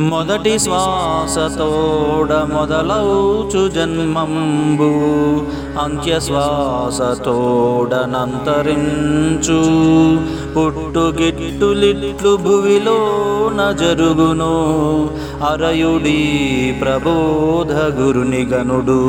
మొదటి శ్వాసతోడ మొదలౌచు జన్మంబు. అంత్యశ్వాసతోడనంతరించు పుట్టుగిట్టులిట్లు భువిలోన జరుగును. అరయుడి ప్రబోధ గురుని గనుడు